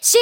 静